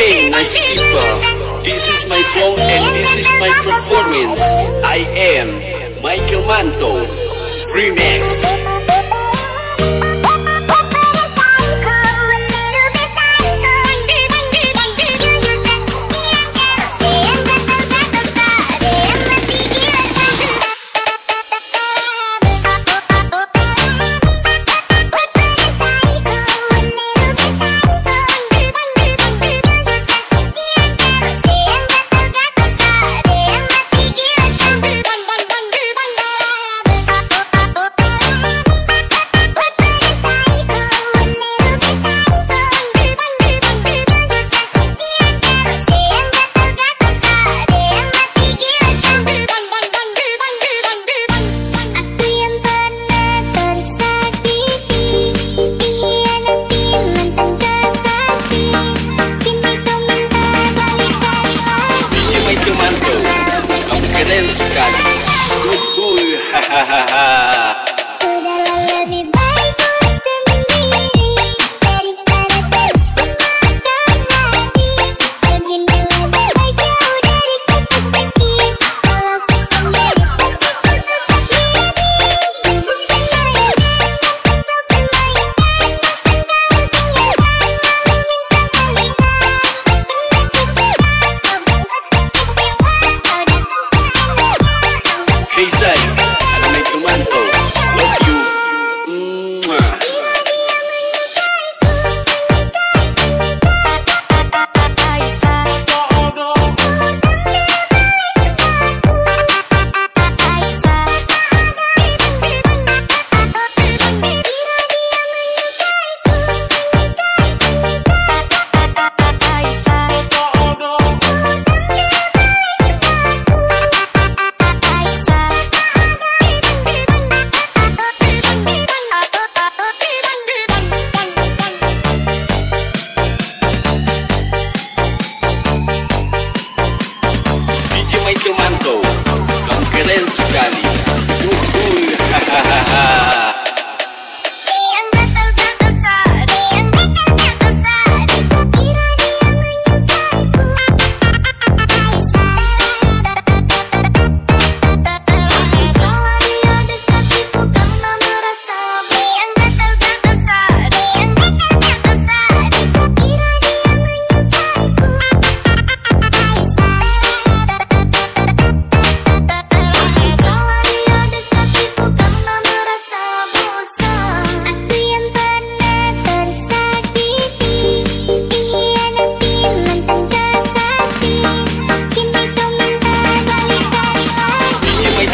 People. This is my song and this is my performance. I am Michael Manto. Remix.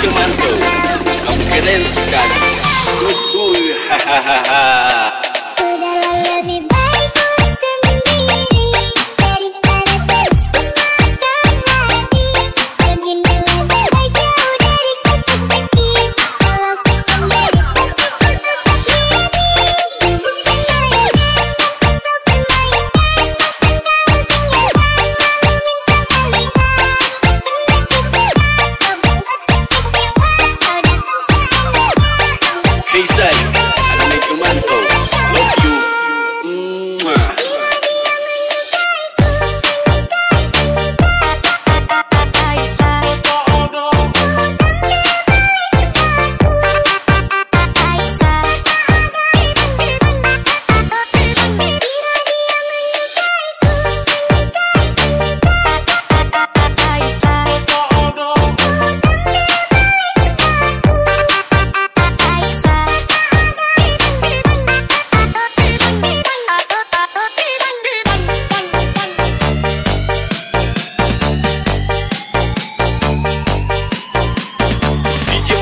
Mantu, con querencia, uy, uy, ja, ja, ja, ja.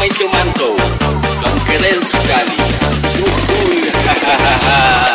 Maite Manto, con Querens Cali. Uh -huh.